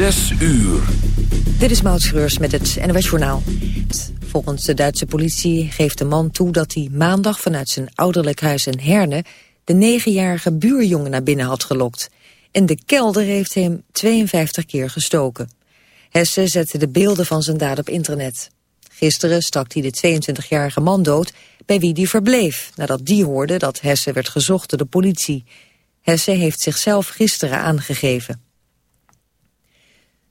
Zes uur. Dit is Maud Schreurs met het NOS Journaal. Volgens de Duitse politie geeft de man toe dat hij maandag vanuit zijn ouderlijk huis in Herne... de negenjarige buurjongen naar binnen had gelokt. In de kelder heeft hem 52 keer gestoken. Hesse zette de beelden van zijn daad op internet. Gisteren stak hij de 22-jarige man dood bij wie die verbleef... nadat die hoorde dat Hesse werd gezocht door de politie. Hesse heeft zichzelf gisteren aangegeven.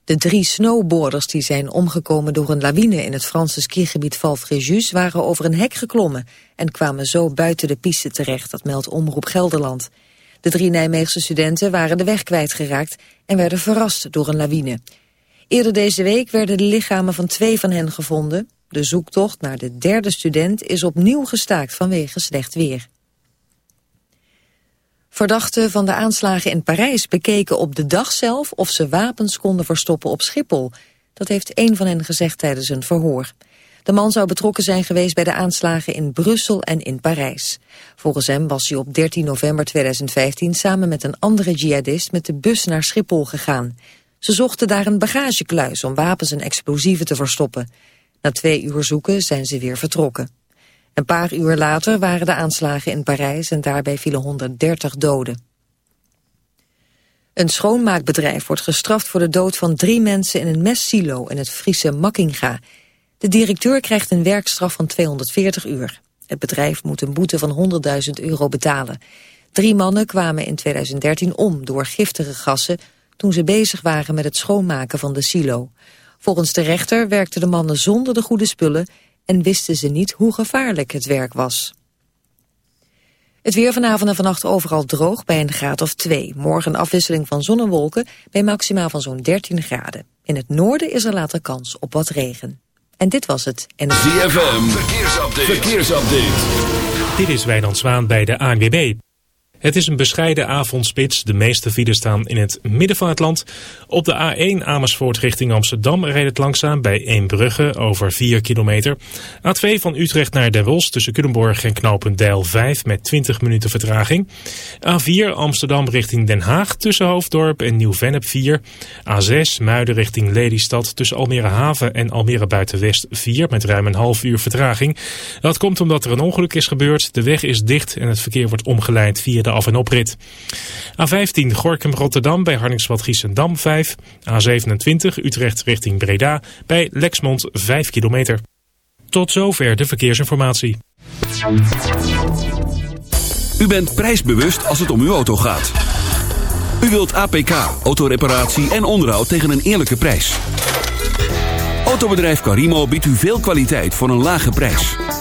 De drie snowboarders die zijn omgekomen door een lawine in het Franse skigebied Val Fréjus waren over een hek geklommen en kwamen zo buiten de piste terecht, dat meldt Omroep Gelderland. De drie Nijmeegse studenten waren de weg kwijtgeraakt en werden verrast door een lawine. Eerder deze week werden de lichamen van twee van hen gevonden. De zoektocht naar de derde student is opnieuw gestaakt vanwege slecht weer. Verdachten van de aanslagen in Parijs bekeken op de dag zelf of ze wapens konden verstoppen op Schiphol. Dat heeft een van hen gezegd tijdens een verhoor. De man zou betrokken zijn geweest bij de aanslagen in Brussel en in Parijs. Volgens hem was hij op 13 november 2015 samen met een andere jihadist met de bus naar Schiphol gegaan. Ze zochten daar een bagagekluis om wapens en explosieven te verstoppen. Na twee uur zoeken zijn ze weer vertrokken. Een paar uur later waren de aanslagen in Parijs en daarbij vielen 130 doden. Een schoonmaakbedrijf wordt gestraft voor de dood van drie mensen in een mestsilo in het Friese Makkinga. De directeur krijgt een werkstraf van 240 uur. Het bedrijf moet een boete van 100.000 euro betalen. Drie mannen kwamen in 2013 om door giftige gassen toen ze bezig waren met het schoonmaken van de silo. Volgens de rechter werkten de mannen zonder de goede spullen en wisten ze niet hoe gevaarlijk het werk was. Het weer vanavond en vannacht overal droog bij een graad of 2. Morgen afwisseling van zon en wolken bij maximaal van zo'n 13 graden. In het noorden is er later kans op wat regen. En dit was het. En ZFM, verkeersupdate. verkeersupdate. Dit is Wijnand Zwaan bij de ANWB. Het is een bescheiden avondspits. De meeste files staan in het midden van het land. Op de A1 Amersfoort richting Amsterdam rijdt het langzaam bij Eembrugge over 4 kilometer. A2 van Utrecht naar Den Bosch tussen Culemborg en Knopendijl 5 met 20 minuten vertraging. A4 Amsterdam richting Den Haag tussen Hoofddorp en Nieuw-Vennep 4. A6 Muiden richting Lelystad tussen Almere Haven en Almere Buitenwest 4 met ruim een half uur vertraging. Dat komt omdat er een ongeluk is gebeurd. De weg is dicht en het verkeer wordt omgeleid via de af- en oprit. A15 Gorkum-Rotterdam bij Harningsveld-Giessendam 5. A27 Utrecht richting Breda bij Lexmond 5 kilometer. Tot zover de verkeersinformatie. U bent prijsbewust als het om uw auto gaat. U wilt APK, autoreparatie en onderhoud tegen een eerlijke prijs. Autobedrijf Carimo biedt u veel kwaliteit voor een lage prijs.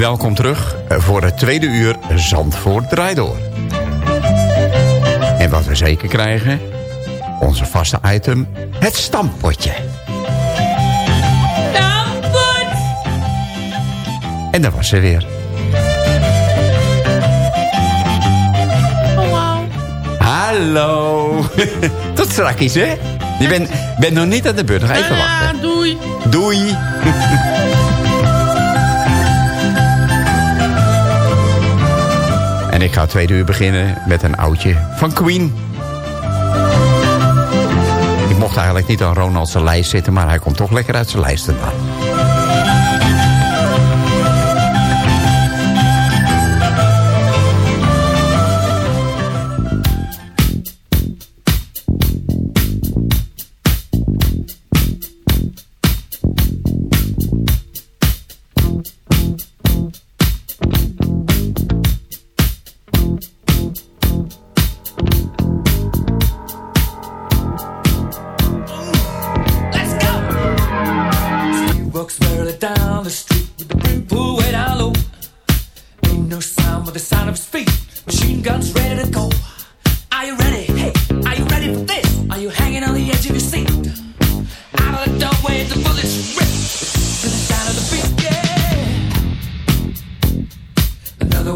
Welkom terug voor het tweede uur Zandvoort Draaidoor. En wat we zeker krijgen, onze vaste item, het stampotje. En daar was ze weer. Hallo. Tot straks, hè? Je bent bent nog niet aan de beurt. Nog even wachten. doei. Doei. en ik ga tweede uur beginnen met een oudje van Queen. Ik mocht eigenlijk niet aan Ronald's lijst zitten, maar hij komt toch lekker uit zijn lijst vandaan.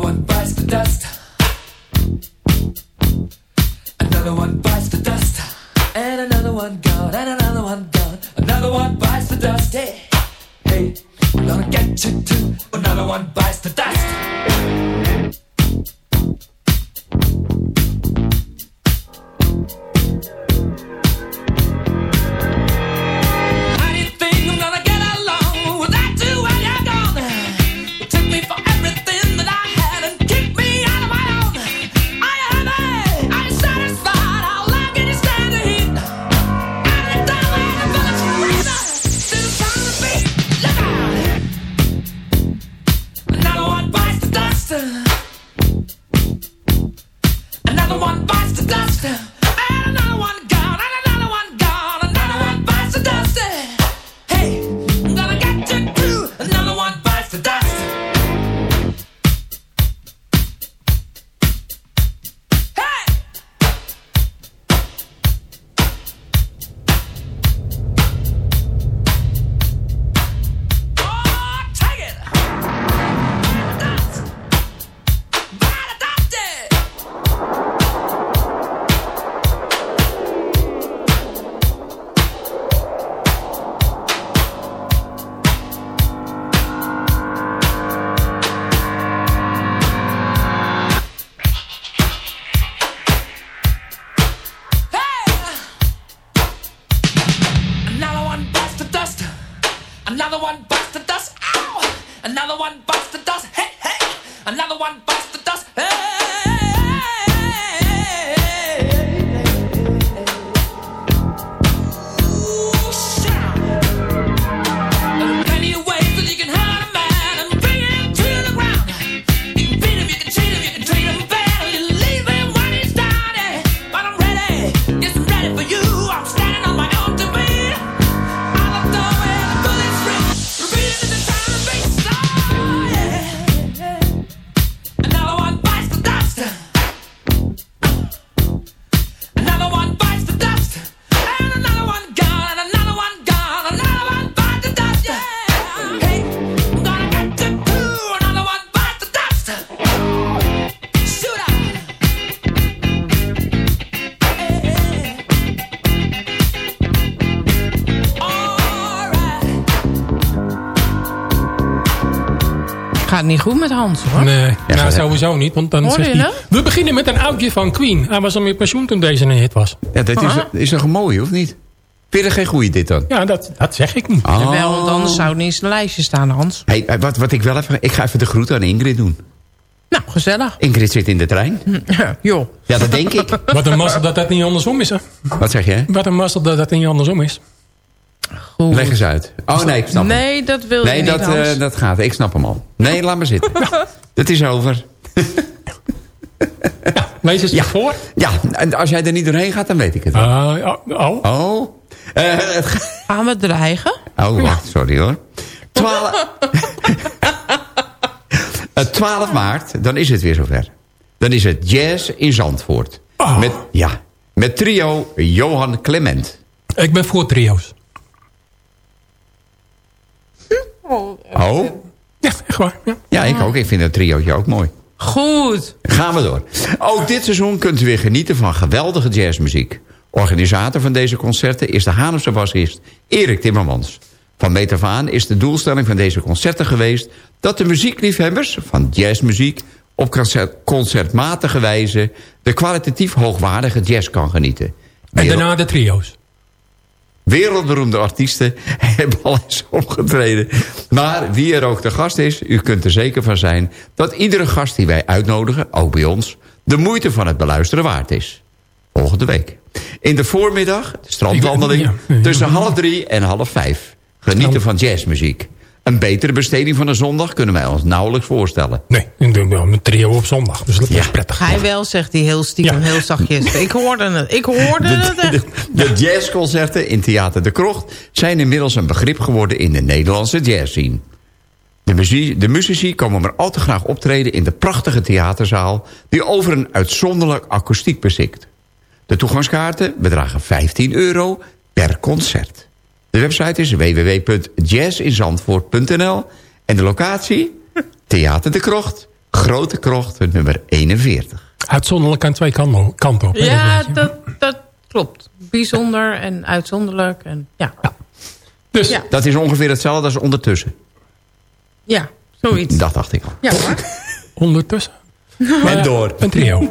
One buys the dust. Another one bites the dust. And another one gone And another one gone. Another one buys the dust Hey. Hey Notta get chicked to Another one buys the dust. just. Hey! Gaat niet goed met Hans hoor. Nee, nou, gaat- sowieso niet. Want dan je hij... We beginnen met een oudje van Queen. Hij was al met pensioen toen deze een hit was. Ja, dat is, is nog een mooie, of niet? Vind je er geen goeie dit dan? Ja, dat, dat zeg ik niet. Oh. Wel, want anders zou het niet in zijn lijstje staan, Hans. Hey, wat, wat ik wel even... Ik ga even de groet aan Ingrid doen. Nou, gezellig. Ingrid zit in de trein. Joh. Ja, dat denk ik. Wat een mazzel dat dat niet andersom is. Hè? Wat zeg je? Wat een mazzel dat dat niet andersom is. Goed. Leg eens uit. Oh nee, ik snap hem. Nee, dat wil Nee, je dat, niet, Hans. eh, dat gaat. Ik snap hem al. Nee, laat maar zitten. Het is over. Lees eens Ja. voor. Ja, en als jij er niet doorheen gaat, dan weet ik het wel. Ah, oh, oh. Oh. Eh, het ga- Gaan we dreigen? oh, wacht, sorry hoor. 12... Eh, 12 maart, dan is het weer zover. Dan is het jazz in Zandvoort. Oh. Met, ja, met trio Johan Clement. Ik ben voor trio's. Oh? Ja, echt waar. Ja. Ja, ik ook. Ik vind dat triootje ook mooi. Goed. Gaan we door. Ook dit seizoen kunt u weer genieten van geweldige jazzmuziek. Organisator van deze concerten is de Hanemse bassist Erik Timmermans. Van meet af aan is de doelstelling van deze concerten geweest... dat de muziekliefhebbers van jazzmuziek op concert, concertmatige wijze... de kwalitatief hoogwaardige jazz kan genieten. En daarna de trio's. Wereldberoemde artiesten hebben al eens opgetreden. Maar wie er ook de gast is, u kunt er zeker van zijn... dat iedere gast die wij uitnodigen, ook bij ons... de moeite van het beluisteren waard is. Volgende week. In de voormiddag, de strandwandeling... Tussen half drie en half vijf. Genieten van jazzmuziek. Een betere besteding van een zondag kunnen wij ons nauwelijks voorstellen. Nee, ik doe wel een trio op zondag. Dus dat is Ja. prettig. Hij wel, zegt hij heel stiekem, Ja. heel zachtjes. Ik hoorde het. Ik hoorde het De, echt. de, de jazzconcerten in Theater de Krocht... zijn inmiddels een begrip geworden in de Nederlandse jazzscene. De, muzie- de muzici komen maar al te graag optreden in de prachtige theaterzaal... die over een uitzonderlijk akoestiek beschikt. De toegangskaarten bedragen 15 euro per concert. De website is www.jazzinzandvoort.nl en de locatie? Theater de Krocht, Grote Krocht, nummer 41. Uitzonderlijk aan twee kan- kanten op. Ja, dat, dat klopt. Bijzonder en uitzonderlijk. En, ja. Dus Ja. Dat is ongeveer hetzelfde als ondertussen. ja, zoiets. Dat dacht ik al. Ja hoor. ondertussen. En door. Een trio.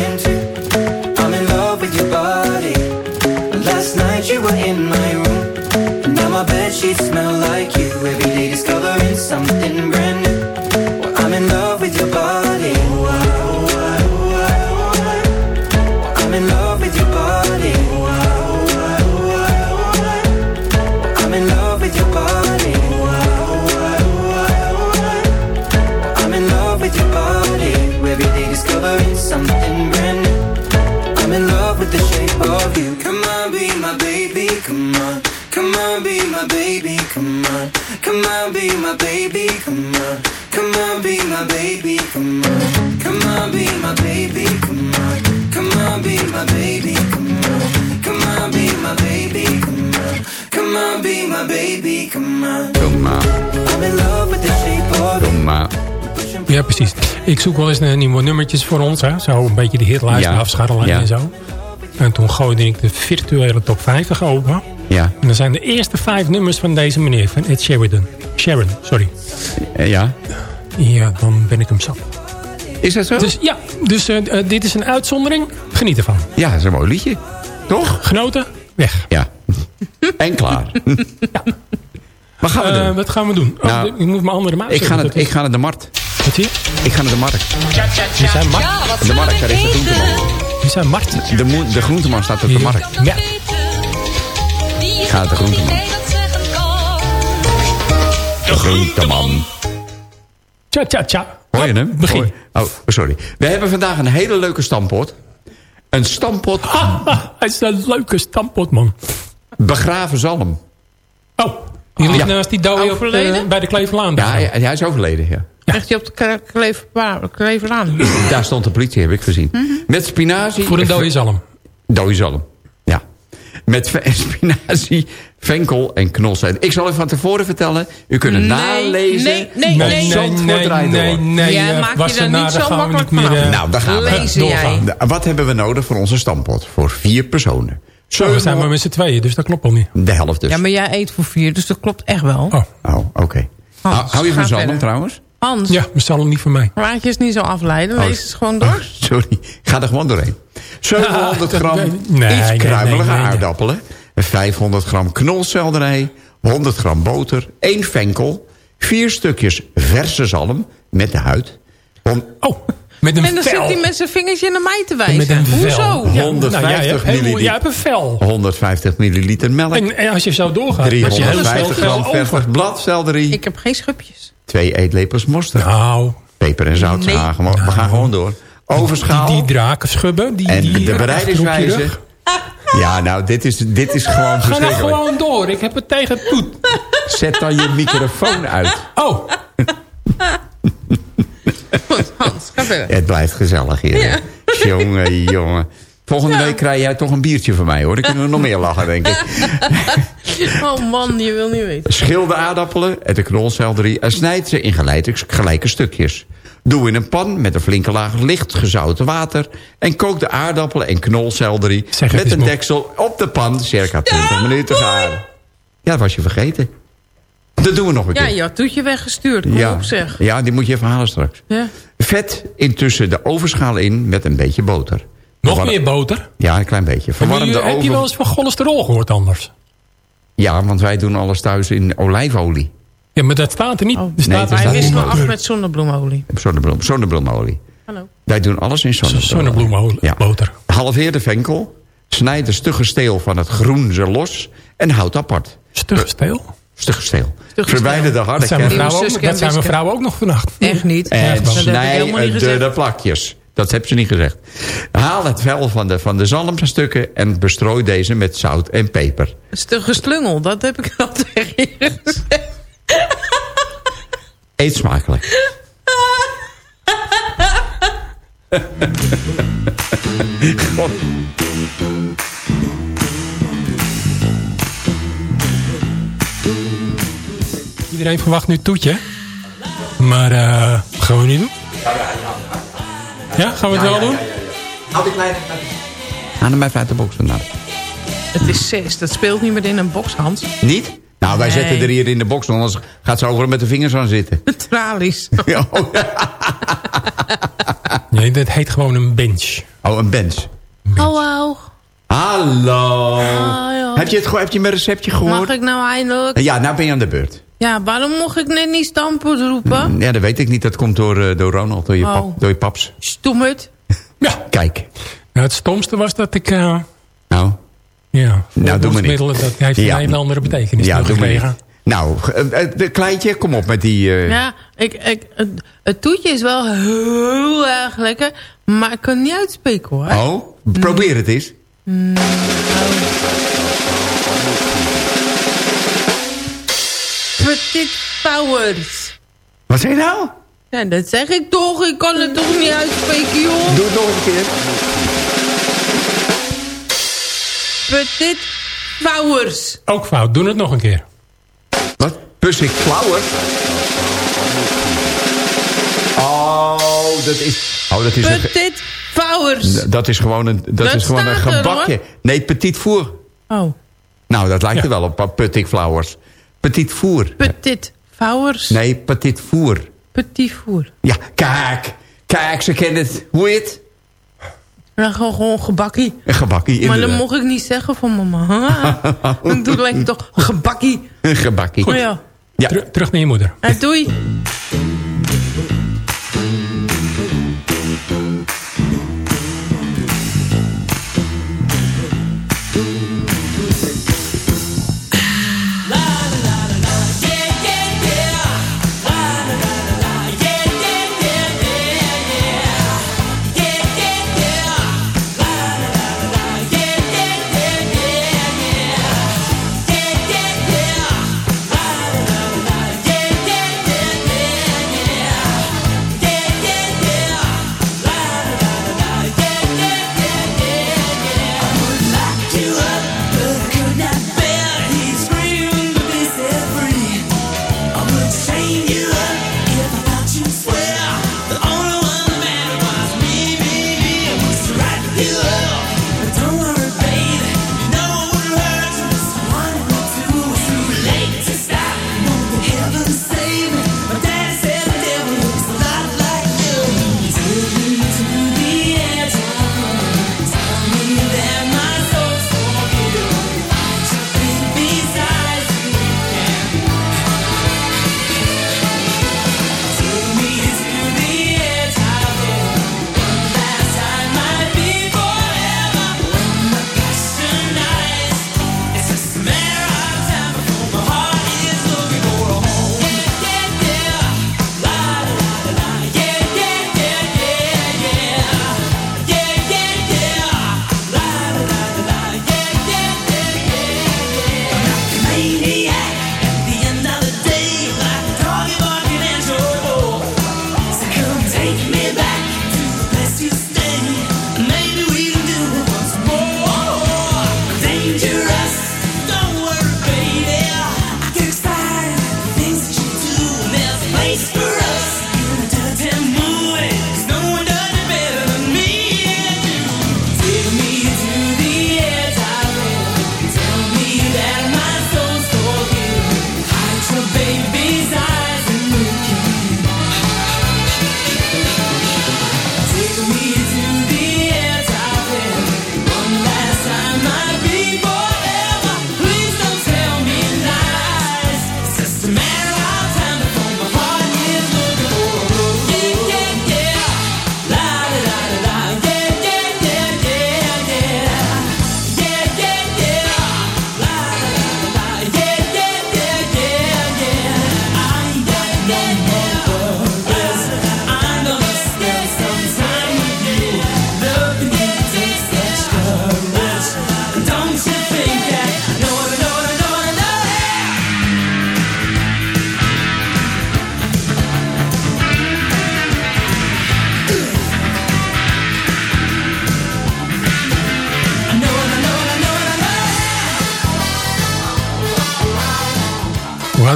Ja, precies. Ik zoek wel eens naar nieuwe nummertjes voor ons. Hè. Zo een beetje de hitlijst Ja. afscharrelen Ja. en zo. En toen gooide ik de virtuele top 50 open. Ja, En dan zijn de eerste vijf nummers van deze meneer, van Ed Sheridan. Sharon, sorry. Eh, ja. Ja, dan ben ik hem zat. Is dat zo? Dus ja, dus eh, eh, dit is een uitzondering. Geniet ervan. Ja, dat is een mooi liedje. Toch? Genoten, weg. Ja. En klaar. Wat gaan we doen? wat gaan we doen? Oh, Nou, ik moet mijn andere muis Ik ga, dat ik ga naar de markt. Ik ga naar de markt. We zijn Mart. De markt, daar is de groenteman. Zijn Mart. De, de groenteman staat op de markt. Ja. Ik ga naar de groenteman. De groenteman. Tja, tja, tja. Hoor je hem? Begin. Oh, sorry. We hebben vandaag een hele leuke stampot. Een stampot ah, het is een leuke stampot, man. begraven zalm. Oh, die ligt Ja. naast die dode Overleden? eh, bij de Kleverlaan. Ja, hij, hij is overleden, ja. Echt je op de Kle- Klever- Kleverlaan. Daar stond de politie, heb ik gezien. Met spinazie. Voor een dode zalm. Dode zalm. Ja. Met spinazie, venkel en knolselderij. Ik zal u van tevoren vertellen. U kunt het Nee, nalezen. nee, nee, nee. Nee, nee, door. nee. Ja, eh, maak je daar niet zo makkelijk niet meer, vanaf. eh, Nou, daar gaan we. Lezen jij. doorgaan. De- Wat hebben we nodig voor onze stampot? Voor vier personen. Zo, we zijn maar met z'n tweeën, dus dat klopt al niet. De helft dus. Ja, maar jij eet voor vier, dus dat klopt echt wel. Oh, Oh, oké. Hans, Hou- je van zalm trouwens? Hans, ja, zullen niet voor mij. laat je eens niet zo afleiden. Oh, Lees het gewoon door. Sorry, ga er gewoon doorheen. 700 Ah, gram nee, iets kruimelige nee, nee. aardappelen. 500 gram knolselderij. 100 gram boter. 1 venkel. 4 stukjes verse zalm met de huid. Hon- Oh, met een En dan vel. zit hij met zijn vingertje naar mij te met wijzen. een vel. Hoezo? Ja, 150 nou, jij hebt heel- milliliter. Jij hebt een vel. 150 milliliter melk. En, en als je zo doorgaat, heb je heel snel 350 vel gram over. vers bladselderie. Ik heb geen schupjes. 2 eetlepels mosterd. Nou, Peper en zout. Nee. gewoon- We gaan gewoon door. Overschaal. die, die drakenschubben. Die, en die de bereidingswijze. Ja, nou, dit is, dit is gewoon Ga nou gewoon door. Ik heb het tegen het poet. Zet dan je microfoon uit. Oh, Goed, Hans, ga verder. Het blijft gezellig hier. Ja. Jongen, jongen. Volgende week krijg jij toch een biertje van mij, hoor. Dan kunnen we nog meer lachen, denk ik. Oh man, je wil niet weten. Schil de aardappelen en de knolselderie... en snijd ze in gelijke, gelijke stukjes. Doe in een pan met een flinke laag licht gezouten water... en kook de aardappelen en knolselderie... Met een deksel op de pan... circa 20 minuten garen. Ja, dat was je vergeten. Dat doen we nog een Ja, keer. je had toetje weggestuurd. Kom ja. op zeg. ja, die moet je even halen straks. Ja. Vet intussen de ovenschaal in met een beetje boter. Nog Verwar- meer boter. Ja, een klein beetje. Heb Verwarm je, de heb je oven. wel eens van cholesterol gehoord anders? Ja, want wij doen alles thuis in olijfolie. Ja, maar dat staat er niet. Oh. Er staat Nee, er dat staat wisselen niet. af met zonnebloemolie. Zonnebloem, zonnebloemolie. Hallo. Wij doen alles in zonnebloem. Zonnebloemolie, Ja. boter. Halveer de venkel. Snijd de stugge steel van het groen er los. En houd apart. Stug steel. Stugge steel. Stugge Verwijder de Dat harde zijn kern. mijn vrouw ook, Suske dat zijn mijn Wiske. vrouw ook nog vannacht. Echt niet. En dat snij de, de plakjes. Dat heb ze niet gezegd. Haal het vel van de, van de zalmstukken en bestrooi deze met zout en peper. Een stuk geslungel, dat heb ik al tegen je gezegd. Eet smakelijk. God. Iedereen verwacht nu toetje. Maar eh gaan we niet doen? Ja, gaan we het wel doen? Haal die kleine Haal hem even uit de box vandaan. Het is zes, dat speelt niet meer in een box, Hans. Niet? Nou, wij Nee. zetten er hier in de box, anders gaat ze overal met de vingers aan zitten. Tralies. Ja, oh, Nee, dat heet gewoon een bench. Oh, een bench. Hallo. Hallo. Hallo. Heb je, het, heb je mijn receptje gehoord? Mag ik nou eindelijk? Ja, nou ben je aan de beurt. Ja, waarom mocht ik net niet stamppot roepen? Ja, dat weet ik niet. Dat komt door, eh, door Ronald, door je, Oh. pap, door je paps. Stoemert. Ja. Kijk. Nou, het stomste was dat ik... eh Nou, ja, Nou, doe maar niet. middelen, dat heeft Ja. een hele andere betekenis ja, doe maar gekregen. niet. Nou, eh, de kleintje, kom op met die... eh, Ja, ik, ik, het, het toetje is wel heel erg lekker, maar ik kan het niet uitspreken hoor. Oh, probeer het eens. Petit Powers. Wat zei je nou? Ja, dat zeg ik toch. Ik kan het toch niet uitspreken, joh. Doe het nog een keer. Petit Powers. Ook fout, doe het nog een keer. Wat? Pussy Flower? Oh, dat is... Oh, dat is een... Petit Powers. Dat is gewoon een, dat Dat is gewoon een er, gebakje. Nee, petit four. Oh, Nou, dat lijkt Ja. er wel op, petit flowers. Petit four. Petit Powers. Nee, petit four. Petit Four. Ja, kijk. Kijk, ze kennen het. Hoe heet het? Dan gewoon, gewoon gebakkie. Een gebakkie, Maar dat mocht ik niet zeggen van mama. Ik doe gelijk toch gebakkie. Een gebakkie. Oh ja. Ja. Teru- terug naar je moeder. En doei.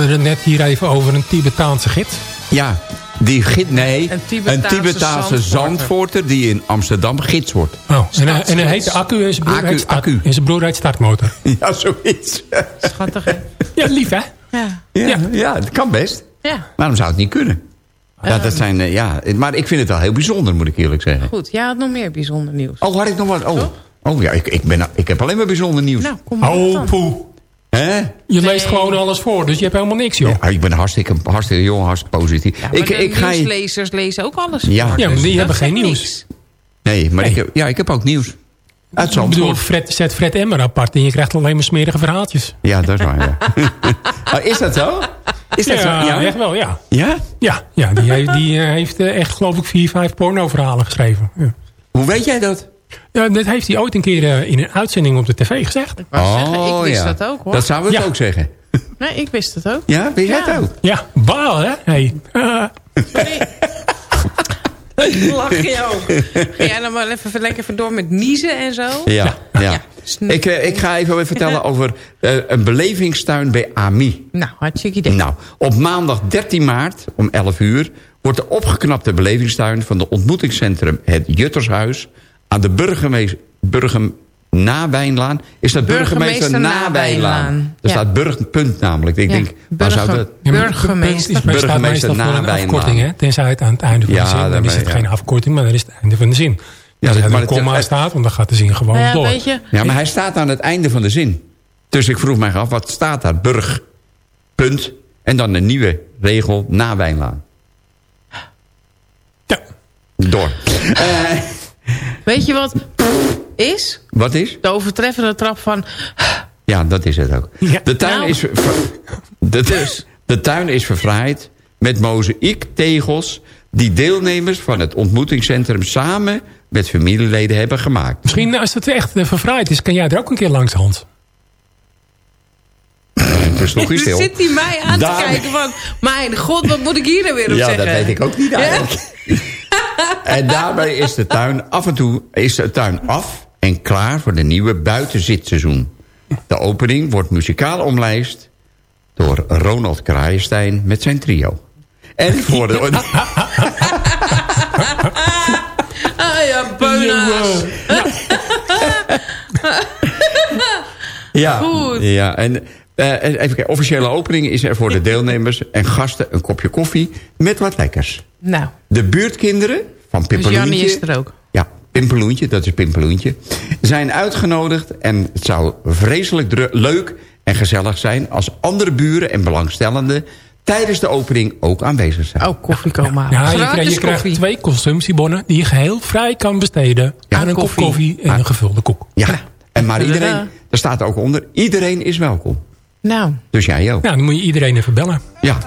Hadden het net hier even over een Tibetaanse gids. Ja, die gids, nee, Een Tibetaanse Tibetaanse zandvoorter. zandvoorter die in Amsterdam gids wordt. Oh, en, hij- en hij heet de accu en zijn broer Accu, heet start- accu. en zijn broer heet startmotor. Ja, zoiets. Schattig, hè? Ja, lief hè? Ja. Ja, ja. dat kan best. Ja, Waarom zou het niet kunnen? Ja, dat zijn, eh, ja, maar ik vind het wel heel bijzonder, moet ik eerlijk zeggen. goed. Jij had nog meer bijzonder nieuws. Oh, had ik nog wat? Oh, oh ja, ik, ik, ben, ik heb alleen maar bijzonder nieuws. Nou, kom maar op Oh, poe. Hè? Je leest gewoon alles voor, dus je hebt helemaal niks, joh. Ja, ik ben hartstikke, hartstikke jong, hartstikke positief. Ja, ik, ik ga je, nieuwslezers lezen ook alles Ja. voor. Ja, maar die hebben geen niks. nieuws. nee, maar Nee. Ik, heb, ja, ik heb ook nieuws. Uit Ik bedoel. Fred, zet Fred Emmer apart en je krijgt alleen maar smerige verhaaltjes. Ja, dat is waar, ja. oh, is dat zo? Is dat ja, zo? Ja? echt wel, ja. Ja? Ja, ja die, heeft- die heeft eh, echt geloof ik vier, vijf pornoverhalen geschreven. Ja. Hoe weet jij dat? Ja, dat heeft hij ooit een keer eh, in een uitzending op de tv gezegd. Ik wou zeggen, ik wist ja. dat ook hoor. Dat zou ik Ja. ook zeggen. Nee, ik wist het ook. Ja, weet jij Ja. het ook? Ja, baal hè? Hey. Lach je ook. Ga jij dan maar even lekker even door met niezen en zo? Ja. ja. Ja. Ik, eh, ik ga even vertellen over eh, een belevingstuin bij AMI. Nou, hartstikke idee. Nou, op maandag 13 maart om 11 uur... wordt de opgeknapte belevingstuin van de ontmoetingscentrum... het Juttershuis aan de burgemeester... Burgem, Nawijnlaan. Is dat burgemeester, Burgemeester Nawijnlaan? Nawijnlaan. Er Ja. staat burgpunt namelijk. Ik Ja, denk, waar zou dat... Ja, Burgemeester. Burgemeester Nawijnlaan. afkorting, hè? Tenzij het aan het einde van Ja, de zin. Dan is het ja. geen afkorting, maar dan is het einde van de zin. Ja, dat- maar een komma het- staat, want dan gaat de zin gewoon ja, door. je, Ja, maar hij staat aan het einde van de zin. Dus ik vroeg mij af, wat staat daar? Burg, punt. En dan een nieuwe regel, Nawijnlaan. Ja. Door. Eh, weet je wat is? wat is? De overtreffende trap van... Ja, dat is het ook. Ja. De, tuin Nou. is ver- de, de tuin is verfraaid met mozaïektegels... die deelnemers van het ontmoetingscentrum samen met familieleden hebben gemaakt. Misschien als het echt eh, verfraaid is, kan jij er ook een keer langs, Hans. Hij Dan stil. zit hij mij aan Daar- te kijken van... Mijn god, wat moet ik hier nou weer op Ja, zeggen? dat weet ik ook niet eigenlijk. En daarbij is de tuin af en toe is de tuin af en klaar voor de nieuwe buitenzitseizoen. De opening wordt muzikaal omlijst door Ronald Kraaienstein met zijn trio. En voor de... Ah ja, beuna's. ja, Goed. ja, en even kijken, officiële opening is er voor de deelnemers en gasten een kopje koffie met wat lekkers. Nou, De buurtkinderen van dus Pippeloentje... Jannie is er ook. Ja, Pimpeloentje, dat is Pimpeloentje. Zijn uitgenodigd en het zou vreselijk leuk en gezellig zijn... als andere buren en belangstellenden tijdens de opening ook aanwezig zijn. Oh, koffie komen halen. Ja, je, krijgt, je krijgt koffie. twee consumptiebonnen die je geheel vrij kan besteden Ja, aan een koffie. kop koffie en een gevulde koek. Ja, en maar iedereen, er staat ook onder, iedereen is welkom. Nou, Dus jij ook. Nou, dan moet je iedereen even bellen. Ja.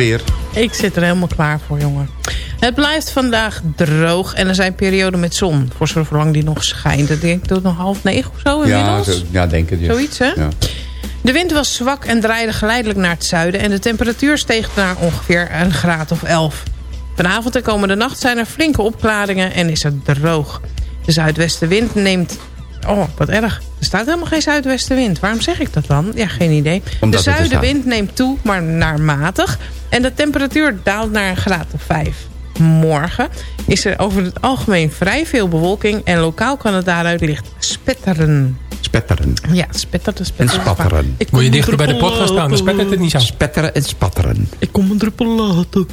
Weer. Ik zit er helemaal klaar voor, jongen. Het blijft vandaag droog en er zijn perioden met zon. Voor zolang die nog schijnt. Ik denk tot nog half negen of zo Ja, inmiddels. zo, ja, denk het. Ja. Zoiets, hè? Ja. De wind was zwak en draaide geleidelijk naar het zuiden... en de temperatuur steeg naar ongeveer een graad of 11. Vanavond en komende nacht zijn er flinke opklaringen en is het droog. De zuidwestenwind neemt... Oh, wat erg. Er staat helemaal geen zuidwestenwind. Waarom zeg ik dat dan? Ja, geen idee. Omdat de zuidenwind neemt toe, maar naar matig. En de temperatuur daalt naar een graad of 5. Morgen is er over het algemeen vrij veel bewolking... en lokaal kan het daaruit licht spetteren. Spetteren. Ja, spetteren, En spetteren. spatteren. Ik kom Moet je dichter bij de gaan staan, dan spettert het niet zo. Spetteren en spatteren. Ik kom een druppel later.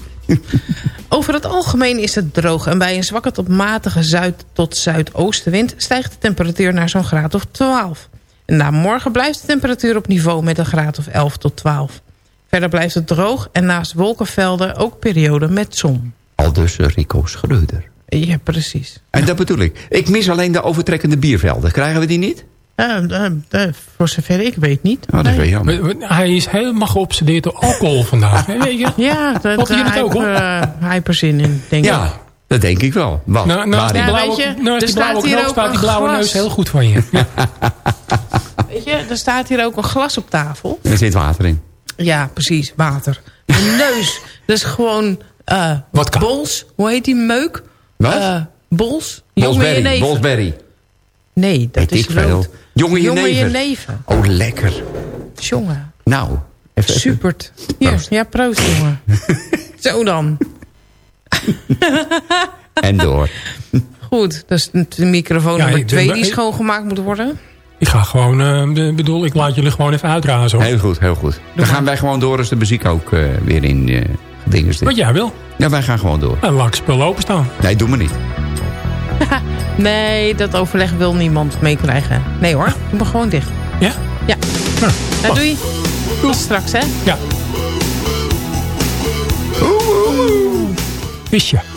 Over het algemeen is het droog en bij een zwakke tot matige zuid- tot zuidoostenwind stijgt de temperatuur naar zo'n graad of 12. En na morgen blijft de temperatuur op niveau met een graad of 11 tot 12. Verder blijft het droog en naast wolkenvelden ook perioden met zon. Al dus Rico Schreuder. Ja, precies. En dat bedoel ik. Ik mis alleen de overtrekkende biervelden. Krijgen we die niet? Eh, eh, eh, voor zover ik weet niet. Oh, dat is Nee. weer jammer. We- we- Hij is helemaal geobsedeerd door alcohol vandaag. hè, Weet je? Ja, dat, Valt hij het ook er, eh, hij er zin in, denk ik. Ja, dat denk ik wel. Wat? Nou, naast die Ja, blauwe, weet je, er die staat blauwe knoop ook staat die blauwe glas. neus heel goed van je. Ja. Weet je, er staat hier ook een glas op tafel. Er zit water in. Ja, precies, water. Een neus, dat is gewoon eh Wodka. bols. Hoe heet die meuk? Wat? Eh, bols. Bolsberry. Nee, dat Weet is ik veel. Rood. Jonge Jonge jenever. jenever. Oh, lekker. Jongen, Nou, even... even. supert. Hier, Proost. ja, proost jongen. Zo dan. En door. Goed, dus de microfoon Ja, nummer twee die schoongemaakt moet worden. Ik ga gewoon, eh, de- bedoel, ik laat jullie gewoon even uitrazen. hoor. Heel goed, heel goed. Dan gaan wij gewoon door als de muziek ook eh, weer in eh dingen zit. Wat jij wil. Ja, wij gaan gewoon door. Dan laat ik spul openstaan. Nee, doe maar niet. Nee, dat overleg wil niemand meekrijgen. Nee hoor, doe maar gewoon dicht. Ja? Ja. Nou, Nou, doei. Tot straks, hè. Ja. Tommy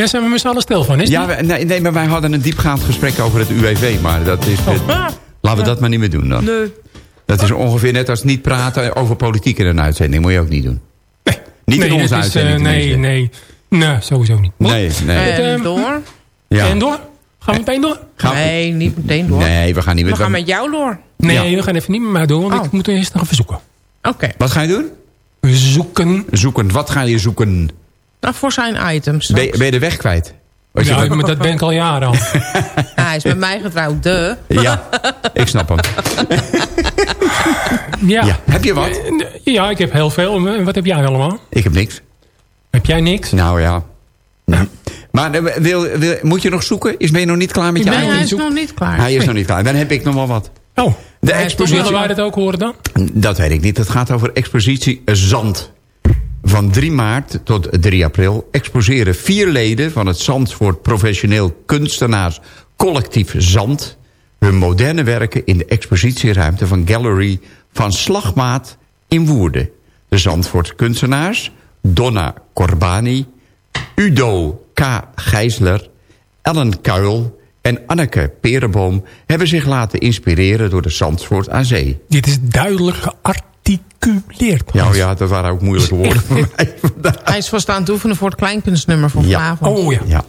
Ja, zijn we met z'n allen stil van, is het Ja, we- nee, nee, maar wij hadden een diepgaand gesprek over het UWV. Maar dat is... Ah. Laten we dat maar niet meer doen dan. Nee. Dat is ongeveer net als niet praten over politiek in een uitzending. Moet je ook niet doen. Nee. Niet nee, in onze is, eh, uitzending Nee, nee. Nee, sowieso niet. Nee, nee. En Ehm, door? Ja. En door? Gaan we meteen door? Gaan we- Nee, niet meteen door. Nee, we gaan niet We met... gaan met jou door. Nee, Ja. we gaan even niet met mij door, want Oh. ik moet eerst nog even zoeken. Oké. Wat ga je doen? Zoeken. Zoeken. Wat ga je zoeken? Nou, voor zijn items. Ben, je- ben je de weg kwijt? Ja, dat- maar dat ben ik al jaren al. Hij is met mij getrouwd, de. ja, ik snap hem. Ja. Ja. Heb je wat? Ja, ik heb heel veel. En Wat heb jij allemaal? Ik heb niks. Heb jij niks? Nou ja. Nou. Maar eh, wil, wil, moet je nog zoeken? Is, ben je nog niet klaar met je Nee, item? hij is nog niet klaar. Hij is nog niet klaar. Dan heb ik nog wel wat. Oh, De expositie... willen wij dat ook horen dan? Dat weet ik niet. Het gaat over expositie Zand. Van 3 maart tot 3 april exposeren vier leden... van het Zandvoort Professioneel Kunstenaars Collectief Zand... hun moderne werken in de expositieruimte van Gallery van Slagmaat in Woerden. De Zandvoort kunstenaars Donna Corbani, Udo K. Gijsler, Ellen Kuil en Anneke Perenboom... hebben zich laten inspireren door de Zandvoort aan Zee. Dit is duidelijk gearticuleerd. Ja, oh ja, dat waren ook moeilijke woorden voor mij vandaag. Hij is vast aan het oefenen voor het kleinkunstnummer van Ja. vanavond. Oh ja. Ja.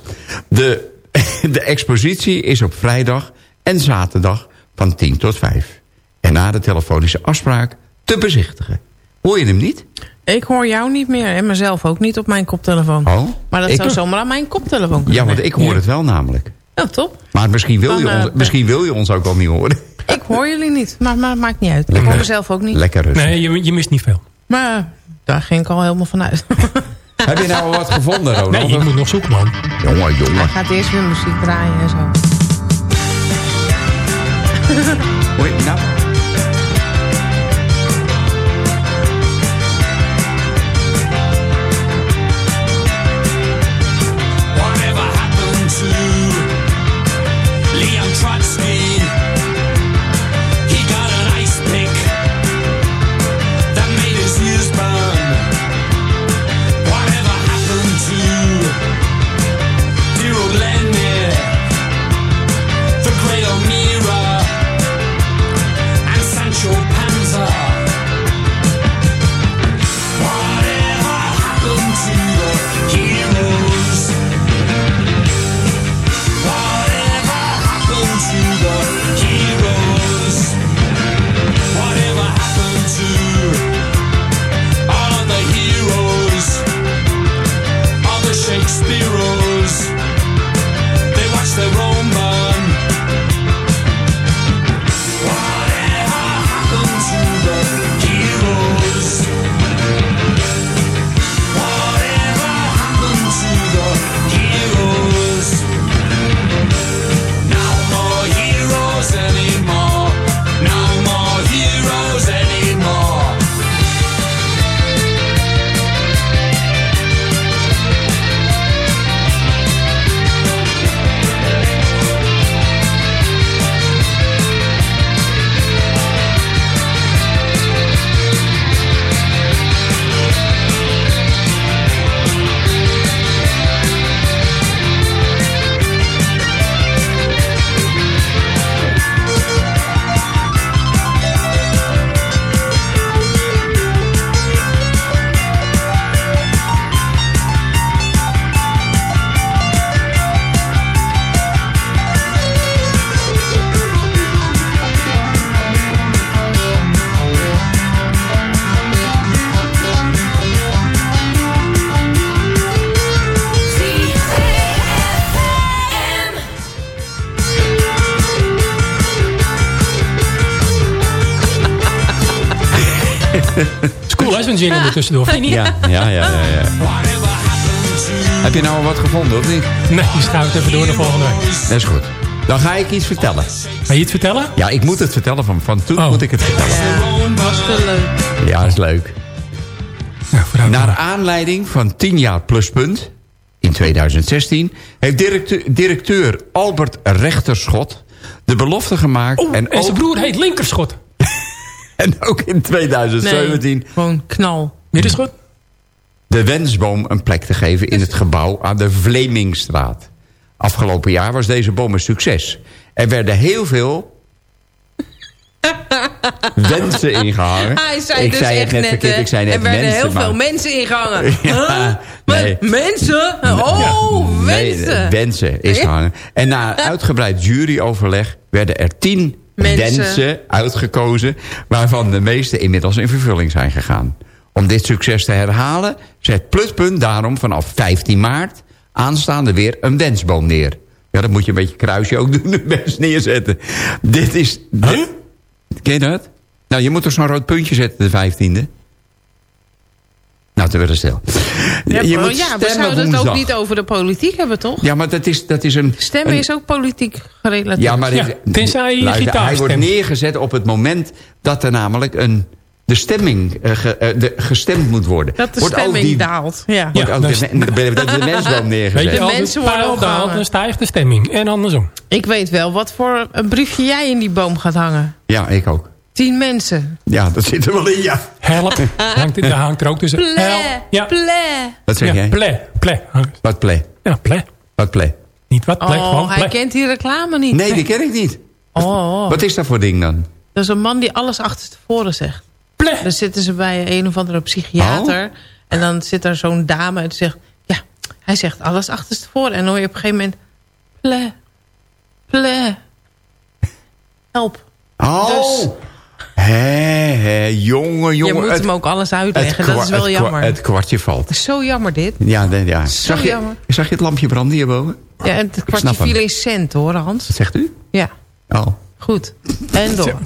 De, de expositie is op vrijdag en zaterdag van 10 tot 5. En na de telefonische afspraak te bezichtigen. Hoor je hem niet? Ik hoor jou niet meer en mezelf ook niet op mijn koptelefoon. Oh, maar dat ik- zou zomaar aan mijn koptelefoon kunnen Ja, want ik hoor het wel namelijk. Oh, top. Maar misschien wil, je Dan, eh, ons, misschien wil je ons ook wel niet horen. Ik hoor jullie niet, maar, maar maakt niet uit. Ik hoor mezelf ook niet. Lekker rustig. Nee, je, je mist niet veel. Maar daar ging ik al helemaal vanuit. Heb je nou al wat gevonden, Ronald? Nee, je moet nog zoeken, man. Jongen, jongen. Hij gaat eerst weer muziek draaien en zo. Je- nou, jingle er tussendoor. Ja, ja, ja, ja, ja. Heb je nou al wat gevonden, of niet? Nee, die schuift even door de volgende week. Dat is goed. Dan ga ik iets vertellen. Ga je het vertellen? Ja, ik moet het vertellen. Van, van toen Oh. moet ik het vertellen. Was te leuk. Ja, dat is leuk. Nou. Naar aanleiding van 10 jaar pluspunt in 2016... heeft directeur, directeur Albert Rechterschot de belofte gemaakt... Oh, en, en zijn broer heet Linkerschot. En ook in 2017... Nee, gewoon knal. Middenschot? de wensboom een plek te geven in het gebouw aan de Vlemingstraat. Afgelopen jaar was deze boom een succes. Er werden heel veel wensen ingehangen. Hij zei ik dus zei het echt net net, verkeerd, ik zei net er werden heel maar- veel mensen ingehangen. Ja, Huh? nee. Mensen? Oh, Nee, wensen. wensen is gehangen. En na een uitgebreid juryoverleg werden er tien Mensen. wensen uitgekozen... waarvan de meeste inmiddels in vervulling zijn gegaan. Om dit succes te herhalen zet Pluspunt daarom vanaf 15 maart... aanstaande weer een wensboom neer. Ja, dan moet je een beetje kruisje ook doen, een wens neerzetten. Dit is... Dit, Ken je dat? Nou, je moet er zo'n rood puntje zetten de 15e. Nou, te willen stil. Ja, je moet ja, we zouden het ook niet over de politiek hebben, toch? Ja, maar dat is, dat is een... Stemmen een- is ook politiek gerelateerd. Ja, maar Ja, dit- tenzij je luister, hij wordt neergezet op het moment dat er namelijk een, de stemming eh, ge- eh, de, gestemd moet worden. Dat de Wordt stemming die- daalt. Ja. Wordt Ja, ook de, is- de, de, de mensboom neergezet. Weet je, als mensen worden daalt, dan stijgt de stemming. En andersom. Ik weet wel wat voor een briefje jij in die boom gaat hangen. Ja, ik ook. Tien mensen. Ja, dat zit er wel in, ja. Help. hangt, daar hangt er ook tussen. Ple, Help. Ja. ple. Wat zeg ja, jij? ple. Ple. Wat play? Ja, ple. Wat play? Niet wat ple, Oh, hij ple. kent die reclame niet. Nee, die ken ik niet. Oh, Wat is dat voor ding dan? dat is een man die alles achterstevoren zegt. Ple. Dan zitten ze bij een of andere psychiater. Oh. En dan zit er zo'n dame en die zegt... Ja, hij zegt alles achterstevoren. En dan hoor je op een gegeven moment... Ple. Ple. Help. Oh! Dus- Hé, hé, jongen, jongen. je moet het, hem ook alles uitleggen. Dat is wel het jammer. Het kwartje valt. Zo jammer dit. Ja, nee, ja. Zo Zag je, jammer. zag je het lampje branden hierboven? Ja, en het kwartje viel in cent hoor, Hans. Wat zegt u? Ja, Oh. goed. En door.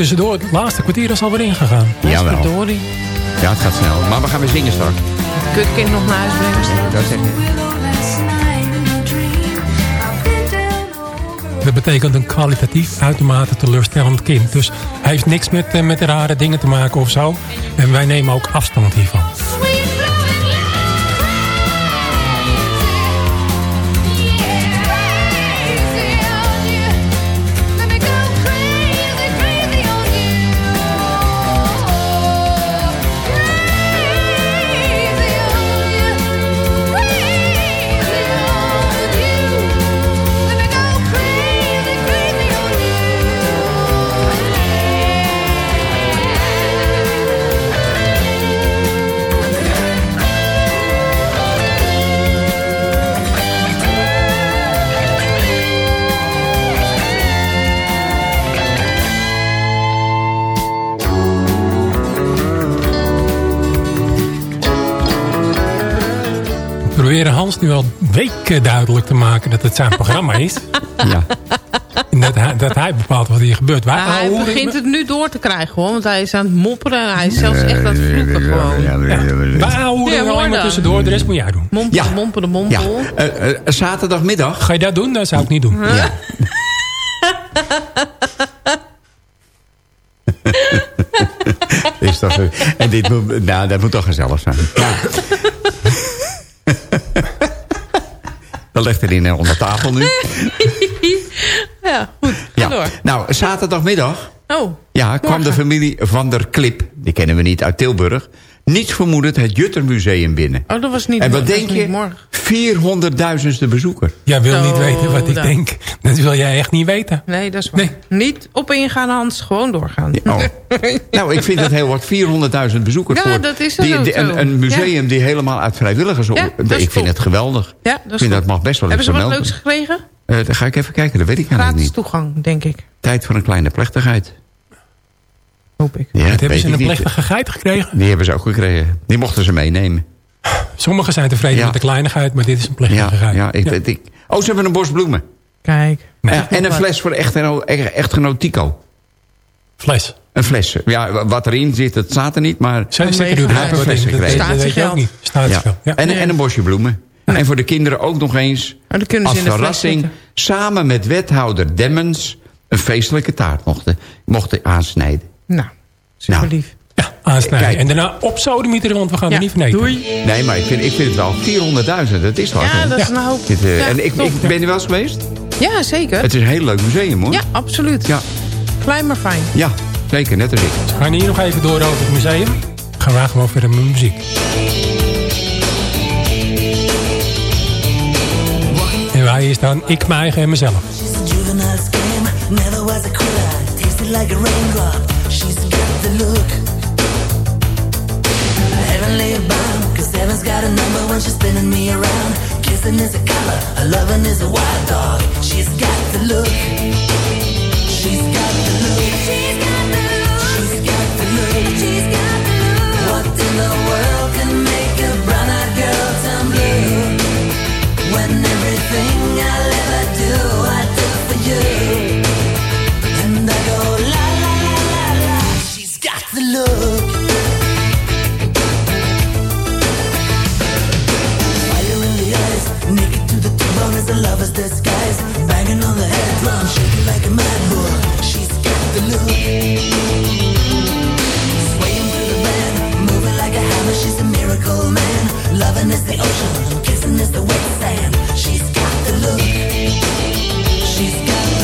tussendoor, het laatste kwartier is alweer ingegaan. Jawel. Ja, het gaat snel. Maar we gaan weer zingen straks. Kun je kind nog naar huis brengen? dat zeg. Dat betekent een kwalitatief uitermate teleurstellend kind. Dus hij heeft niks met, eh, met rare dingen te maken of zo. En wij nemen ook afstand hiervan. Proberen Hans nu al weken duidelijk te maken dat het zijn programma is. Ja. En dat hij, dat hij bepaalt wat hier gebeurt. Hij begint het nu door te krijgen hoor. Want hij is aan het mopperen. Hij is zelfs echt aan het vloeken gewoon. Ja, hoor alleen maar dan. tussendoor. De rest moet jij doen. Mompelen, Ja. mompelen, Ja, mompel. eh, eh, zaterdagmiddag. Ga je dat doen? Dat zou ik niet doen. Ja. Is toch, en dit moet, nou, dat moet toch gezellig zijn. Ja. Dat legt er in onder tafel nu. Ja, goed. Ja. door. Nou, zaterdagmiddag Oh, ja, kwam morgen. de familie Van der Klip... die kennen we niet uit Tilburg... niets vermoedend het Juttermuseum binnen. Oh, dat was niet, en wat denk je? morgen. 400.000ste bezoeker. Jij wil niet Zo, weten wat ik dan. denk. Dat wil jij echt niet weten. Nee, dat is waar. Nee. Niet op ingaan, Hans. Gewoon doorgaan. Oh. nou, ik vind het heel wat. 400.000 bezoekers Ja, voor dat is die, ook die- een, een museum die helemaal uit vrijwilligers... Ja, dat is ik vind top. het geweldig. Ja, dat ik is vind goed. dat mag best wel Hebben eens ze wat leuks gekregen? Eh, dan ga ik even kijken, dat weet ik eigenlijk Gratis niet. toegang, denk ik. Tijd voor een kleine plechtigheid. Hoop ik. Ja, Dat hebben ze een plechtige geit gekregen. Die hebben ze ook gekregen. Die mochten ze meenemen. Sommigen zijn tevreden Ja. met de kleinigheid, maar dit is een plechtige Ja, geit. ja, ik, weet- ik, oh, ze hebben een bos bloemen. Kijk. Ja, en een fles voor echtgenoot Tico. Fles. Een fles. Ja, wat erin zit, dat staat er niet, maar... Zij zeker doen. fles. Gekregen. ook niet. Ja. En, en een bosje bloemen. En voor de kinderen ook nog eens... Dan kunnen ze als in de fles verrassing samen met wethouder Demmens... een feestelijke taart mochten, mochten aansnijden. Nou, super Nou. lief. Ja, aansnijden. En daarna op sodemieter, want we gaan er niet van eten. doei. Nee, maar ik vind, ik vind het wel 400.000. Dat is wat. Ja, dat is een hoop. Dit, eh, Ja, en ik, ik ben er wel eens geweest. Ja, zeker. Het is een heel leuk museum, hoor. Ja, absoluut. Ja, Klein maar fijn. ja zeker. Net als ik. We gaan hier nog even door over het museum. Gaan we gewoon verder met muziek. En wij hier staan ik, mijn eigen en mezelf. Never was a. Tasted like a raindrop, she's got the look. Heavenly bound, cause heaven's got a number when she's spinning me around. Kissing is a color, her loving is a wild dog. She's got the look. She's got the look. She's got the look. She's got the look. She's got the look. What in the world can make a brown-eyed girl turn blue? When everything I'll ever do, I do for you. Shaking like a mad bull. She's got the look. Swaying the band, moving like a hammer. She's a miracle man. Loving is the ocean, kissing is the wet sand. She's got the look. She's got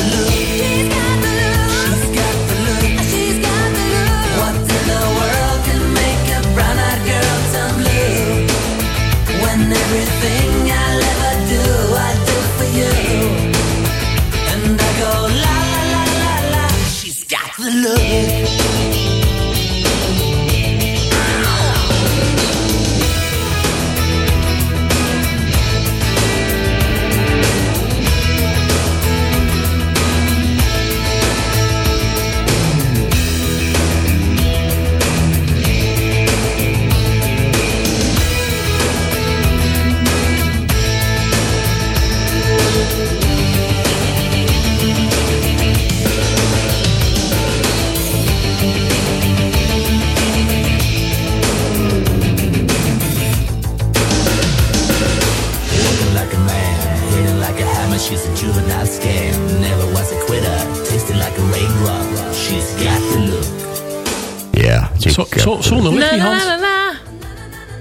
Zo- zo- Zonder licht, die na.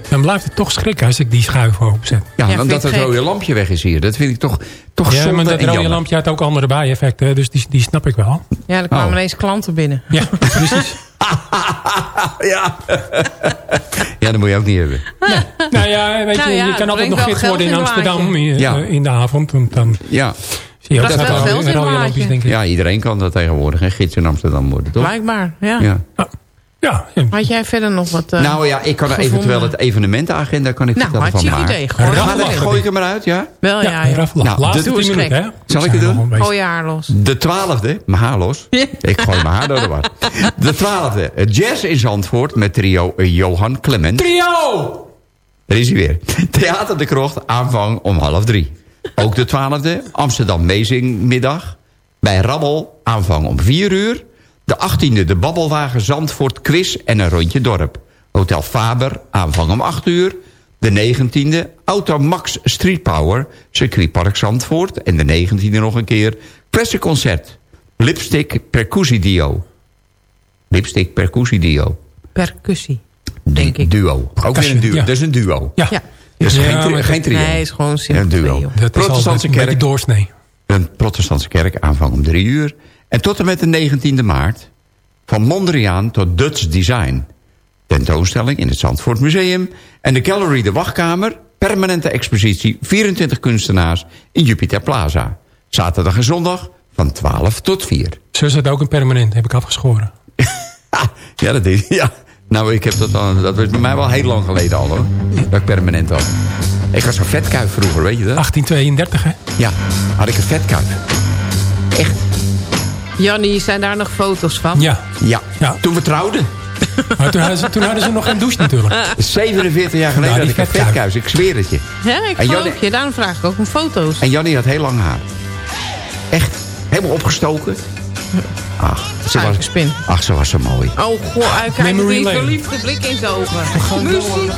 Dan blijft het toch schrikken als ik die schuif opzet. Ja, Ja, omdat het rode lampje weg is hier. Dat vind ik toch, toch Ja, zonde maar dat rode lampje had ook andere bijeffecten. Dus die, die snap ik wel. Ja, er kwamen Oh. ineens klanten binnen. Ja, precies. ja. ja, dat moet je ook niet hebben. nou ja, weet Nou je, ja, je kan altijd nog gids worden in Amsterdam laadje. in, Ja. in de avond. Want dan Ja, zie je ook Dat dat rode, lampjes, denk ik. ja, iedereen kan dat tegenwoordig. Een gids in Amsterdam worden, toch? Blijkbaar, ja. Ja. Ja, ja. Had jij verder nog wat eh, nou ja, ik kan er gevonden? eventueel het evenementenagenda kan ik Nou, vertellen van hartstikke haar. idee. Gooi ik hem eruit, ja? Wel, ja. Ja, ja. Raffel. Nou, laatste doe tien minuten, hè? Zal ik het doen? Gooi je haar los. De twaalfde, mijn haar los. Ik gooi mijn haar door de war. De twaalfde, jazz in Zandvoort met trio Johan Clement. Trio! Daar is hij weer. Theater de Krocht, aanvang om half drie. Ook de twaalfde, Amsterdam Mezingmiddag. Bij Rabbel, aanvang om vier uur. De achttiende, de Babbelwagen Zandvoort quiz en een rondje dorp. Hotel Faber, aanvang om acht uur. De negentiende, Auto Max Street Power, circuitpark Zandvoort. En de negentiende nog een keer, Classic Concert. Lipstick Percussiedio. Lipstick Percussiedio. Percussie. Du- Denk ik. Duo. Ook weer een Percussie, duo. ja. Dat is een duo. Ja, Ja. Dus Ja, geen, tri- geen trio. Nee, het is gewoon een duo. dat is Protestantse altijd een beetje kerk. doorsnee. Een protestantse kerk aanvang om drie uur. En tot en met de 19e maart. Van Mondriaan tot Dutch Design. Tentoonstelling in het Zandvoort Museum. En de Gallery De Wachtkamer. Permanente expositie 24 kunstenaars in Jupiter Plaza. Zaterdag en zondag van 12 tot 4. Zus had ook een permanent, heb ik afgeschoren. Ja, dat deed Ja. Nou, ik heb dat, al, dat was bij mij wel heel lang geleden al hoor. Dat ik permanent had. Ik was een vetkuif vroeger, weet je dat? 1832, hè? Ja, had ik een vetkuif. Echt? Jannie, zijn daar nog foto's van? Ja. Ja. Ja. Toen we trouwden. Maar toen hadden, ze, toen hadden ze nog geen douche natuurlijk. 47 jaar geleden Ja, had ik een vetkuif. Ik zweer het je. Ja, ik En geloof Jannie- je. Daarom vraag ik ook om foto's. En Jannie had heel lang haar. Echt. Helemaal opgestoken. Ach, ze was, Suikerspin. ach, ze was zo mooi. Oh, goh, hij die lane. verliefde blik in zijn ogen. Muziek.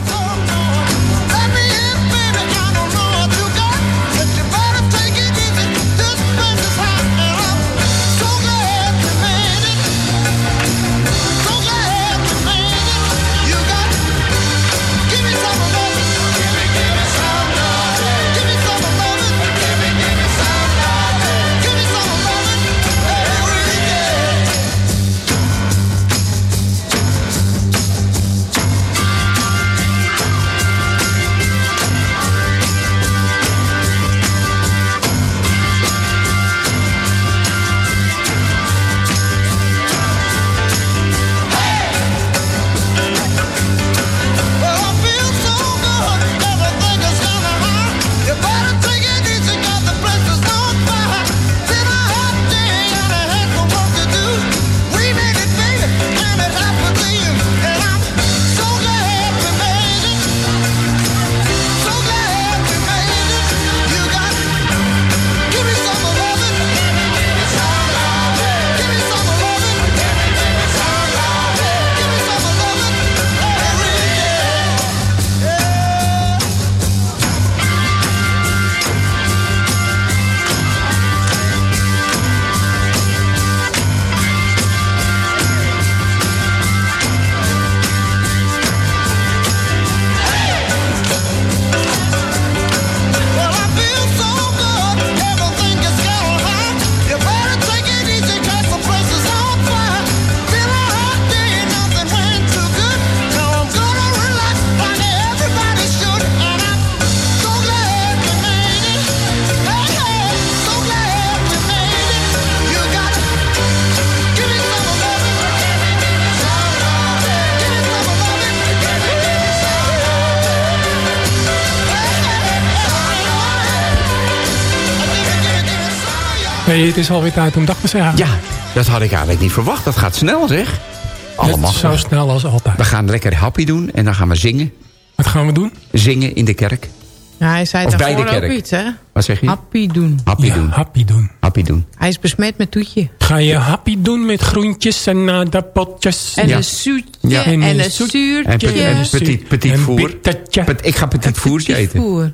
Het is alweer tijd om dag te zeggen. Ja, dat had ik eigenlijk niet verwacht. Dat gaat snel, zeg. Allemaal. Zo snel als altijd. We gaan lekker happy doen en dan gaan we zingen. Wat gaan we doen? Zingen in de kerk. Ja, hij zei Of bij de kerk. iets, hè? Wat zeg je? Happy doen. Happy ja, doen. happy doen. Happy doen. Hij is besmet met toetje. Ga je happy doen met groentjes en aardappeltjes. En Ja. een zuurtje Ja. en En een zuurtje. En petit, petit, petit voer. ik ga petit voertje eten. Voer.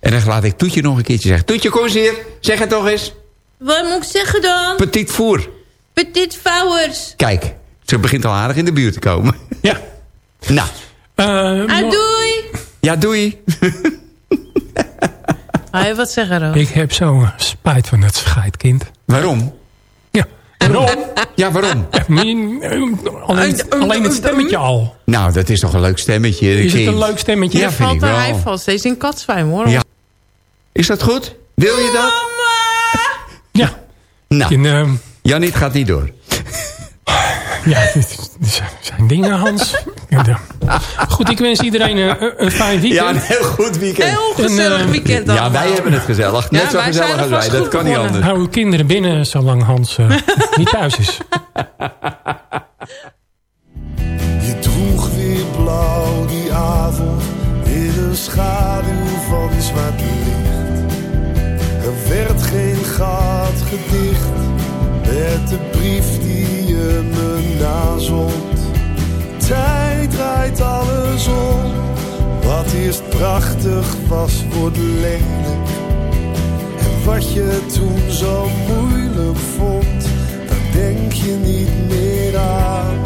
En dan laat ik Toetje nog een keertje zeggen. Toetje, kom eens hier. Zeg het toch eens. Wat moet ik zeggen dan? Petit voer. Petit vouwers. Kijk, ze begint al aardig in de buurt te komen. Ja. Nou, Ah, doei. ja, doei. Je wat zeggen, Roos? Ik heb zo spijt van het scheidkind. Waarom? Ja. Waarom? Ja, waarom? Maar je- alleen, alleen het stemmetje al. Nou, dat is toch een leuk stemmetje. Is het een leuk stemmetje? Ja, Hij vind ik valt, hij wel. valt steeds in katzwijm, hoor. Ja. Is dat goed? Wil je dat? Ja. Nou, En, ehm, Jannie, het gaat niet door. ja, dit dit zijn dingen, Hans. Eh, Goed, ik wens iedereen eh, een, een fijn weekend. Ja, een heel goed weekend. Heel gezellig En, eh, weekend Ja, allemaal. wij hebben het gezellig. Net Ja, zo gezellig als wij. Dat kan niet anders. Hou uw kinderen binnen zolang Hans eh, niet thuis is. Je droeg weer blauw die avond in een schaduw van zwart werd geen gat gedicht met de brief die je me nazond. Tijd draait alles om, wat eerst prachtig was wordt lelijk. En wat je toen zo moeilijk vond, daar denk je niet meer aan.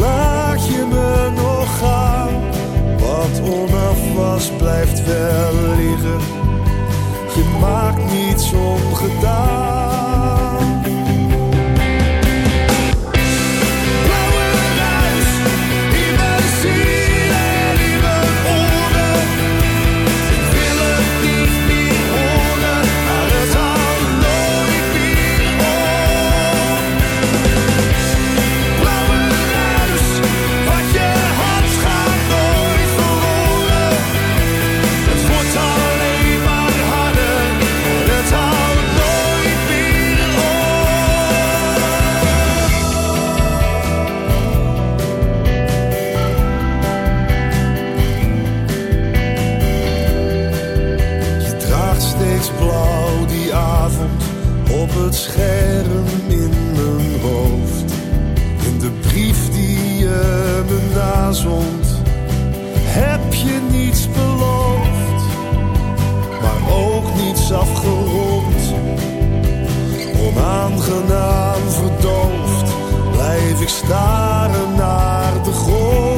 Laat je me nog gaan, wat onaf was blijft wel liggen. Je maakt niets ongedaan. Blauw die avond op het scherm in mijn hoofd. In de brief die je me nazond, heb je niets beloofd, maar ook niets afgerond. Onaangenaam verdoofd, blijf ik staren naar de grond.